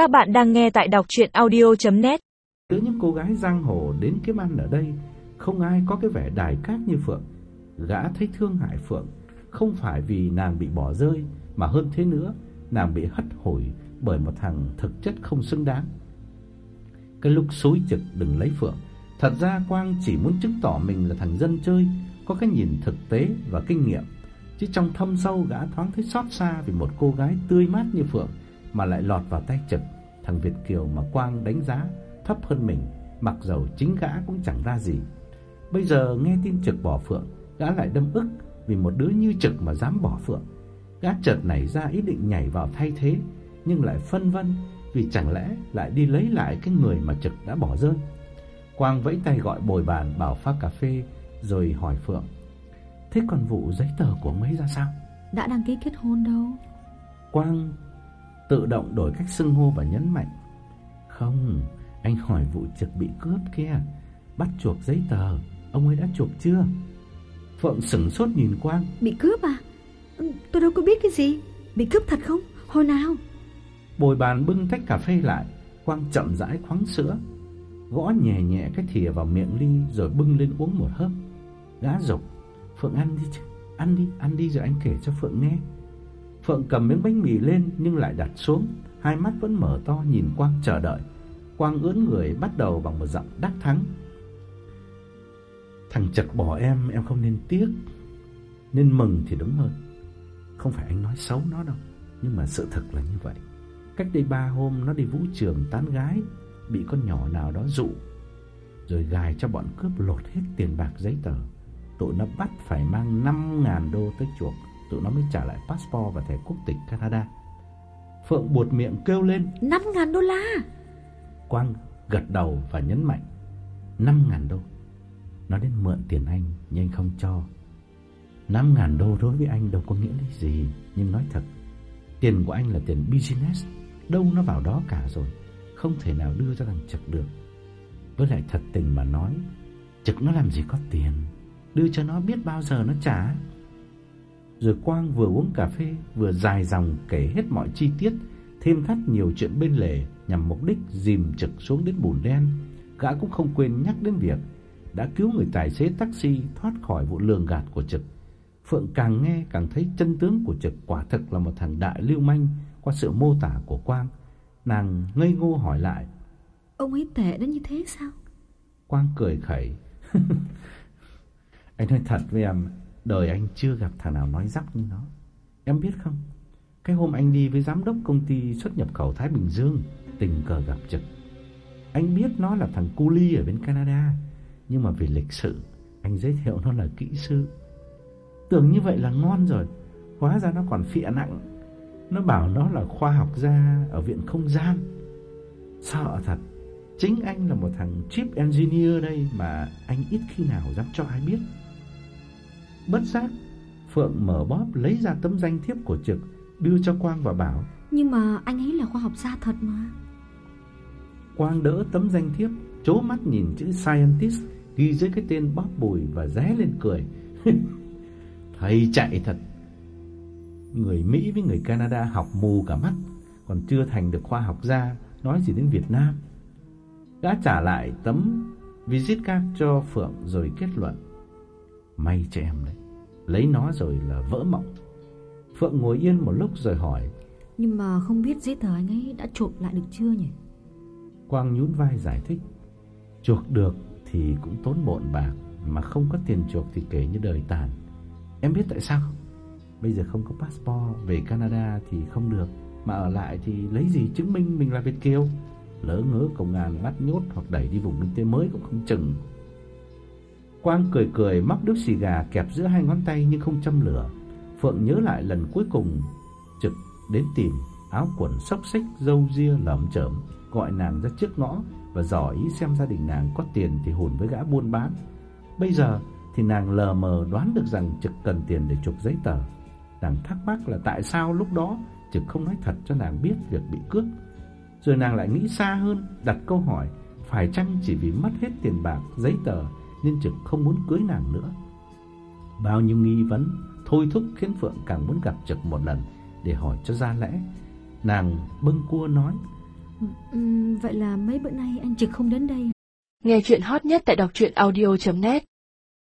Các bạn đang nghe tại đọc audio net Giữa những cô gái giang hồ đến kiếm ăn ở đây, không ai có cái vẻ đài cát như Phượng. Gã thấy thương hại Phượng, không phải vì nàng bị bỏ rơi, mà hơn thế nữa, nàng bị hất hủi bởi một thằng thực chất không xứng đáng. Cái lúc xối trực đừng lấy Phượng, thật ra Quang chỉ muốn chứng tỏ mình là thằng dân chơi, có cái nhìn thực tế và kinh nghiệm. Chứ trong thâm sâu gã thoáng thấy xót xa vì một cô gái tươi mát như Phượng mà lại lọt vào tay Trực, thằng Việt kiều mà Quang đánh giá thấp hơn mình, mặc dầu chính gã cũng chẳng ra gì. Bây giờ nghe tin Trực bỏ Phượng, gã lại đâm ức vì một đứa như Trực mà dám bỏ Phượng. Gã chợt nảy ra ý định nhảy vào thay thế, nhưng lại phân vân vì chẳng lẽ lại đi lấy lại cái người mà Trực đã bỏ rơi. Quang vẫy tay gọi bồi bàn bảo pha cà phê rồi hỏi Phượng: "Thế còn vụ giấy tờ của mấy ra sao?" Đã đăng ký kết hôn đâu. Quang tự động đổi cách xưng hô và nhấn mạnh: "Không, anh hỏi vụ Trực bị cướp kia, bắt chuộc giấy tờ, ông ấy đã chuộc chưa?" Phượng sững sốt nhìn Quang. Bị cướp à? Tôi đâu có biết cái gì. Bị cướp thật không? Hồi nào? Bồi bàn bưng tách cà phê lại, Quang chậm rãi khoáng sữa, gõ nhẹ nhẹ cái thìa vào miệng ly rồi bưng lên uống một hớp. Gã dục, "Phượng ăn đi chứ, ăn đi, ăn đi rồi anh kể cho Phượng nghe." Phượng cầm miếng bánh mì lên nhưng lại đặt xuống, hai mắt vẫn mở to nhìn Quang chờ đợi. Quang ưỡn người bắt đầu bằng một giọng đắc thắng. Thằng Trật bỏ em, em không nên tiếc, nên mừng thì đúng hơn. Không phải anh nói xấu nó đâu, nhưng mà sự thật là như vậy. Cách đây ba hôm nó đi vũ trường tán gái, bị con nhỏ nào đó dụ, rồi gài cho bọn cướp lột hết tiền bạc giấy tờ. Tụi nó bắt phải mang 5.000 đô tới chuộc, tụi nó mới trả lại passport và thẻ quốc tịch Canada. Phượng buột miệng kêu lên, 5.000 đô la. Quang gật đầu và nhấn mạnh, 5.000 đô. Nó đến mượn tiền anh nhưng anh không cho. 5.000 đô đối với anh đâu có nghĩa lý gì, nhưng nói thật, tiền của anh là tiền business, đâu nó vào đó cả rồi, không thể nào đưa cho thằng Trực được. Với lại thật tình mà nói, Trực nó làm gì có tiền, đưa cho nó biết bao giờ nó trả. Rồi Quang vừa uống cà phê vừa dài dòng kể hết mọi chi tiết, thêm thắt nhiều chuyện bên lề nhằm mục đích dìm Trực xuống đến bùn đen. Gã cũng không quên nhắc đến việc đã cứu người tài xế taxi thoát khỏi vụ lường gạt của Trực. Phượng càng nghe càng thấy chân tướng của Trực quả thực là một thằng đại lưu manh qua sự mô tả của Quang. Nàng ngây ngô hỏi lại. Ông ấy tệ đến như thế sao? Quang cười khẩy. anh nói thật với em, đời anh chưa gặp thằng nào nói dóc như nó. Em biết không, cái hôm anh đi với giám đốc công ty xuất nhập khẩu Thái Bình Dương, tình cờ gặp Trực. Anh biết nó là thằng cu ly ở bên Canada, nhưng mà vì lịch sự, anh giới thiệu nó là kỹ sư. Tưởng như vậy là ngon rồi, hóa ra nó còn phịa nặng. Nó bảo nó là khoa học gia ở viện không gian. Sợ thật, chính anh là một thằng chip engineer đây mà anh ít khi nào dám cho ai biết. Bất giác, Phượng mở bóp lấy ra tấm danh thiếp của Trực, đưa cho Quang và bảo. Nhưng mà anh ấy là khoa học gia thật mà. Quang đỡ tấm danh thiếp, chố mắt nhìn chữ scientist ghi dưới cái tên bóp bùi và ré lên cười. Thầy chạy thật. Người Mỹ với người Canada học mù cả mắt, còn chưa thành được khoa học gia, nói gì đến Việt Nam. Đã trả lại tấm visit card cho Phượng rồi kết luận. May cho em đấy, lấy nó rồi là vỡ mộng. Phượng ngồi yên một lúc rồi hỏi. Nhưng mà không biết giấy tờ anh ấy đã chụp lại được chưa nhỉ? Quang nhún vai giải thích. Chuộc được thì cũng tốn bộn bạc, mà không có tiền chuộc thì kể như đời tàn. Em biết tại sao không? Bây giờ không có passport về Canada thì không được, mà ở lại thì lấy gì chứng minh mình là Việt kiều? Lỡ ngớ công an bắt nhốt hoặc đẩy đi vùng kinh tế mới cũng không chừng. Quang cười cười móc điếu xì gà kẹp giữa hai ngón tay nhưng không châm lửa. Phượng nhớ lại lần cuối cùng Trực đến tìm áo quần xốc xích râu ria lởm chởm gọi nàng ra trước ngõ và dò ý xem gia đình nàng có tiền thì hùn với gã buôn bán. Bây giờ thì nàng lờ mờ đoán được rằng Trực cần tiền để chụp giấy tờ. Nàng thắc mắc là tại sao lúc đó Trực không nói thật cho nàng biết việc bị cướp. Rồi nàng lại nghĩ xa hơn, đặt câu hỏi phải chăng chỉ vì mất hết tiền bạc, giấy tờ nên Trực không muốn cưới nàng nữa. Bao nhiêu nghi vấn thôi thúc khiến Phượng càng muốn gặp Trực một lần để hỏi cho ra lẽ. Nàng bâng cua nói: Ừm, vậy là mấy bữa nay anh Trực không đến đây Nghe chuyện hot nhất tại đọc truyện audio.net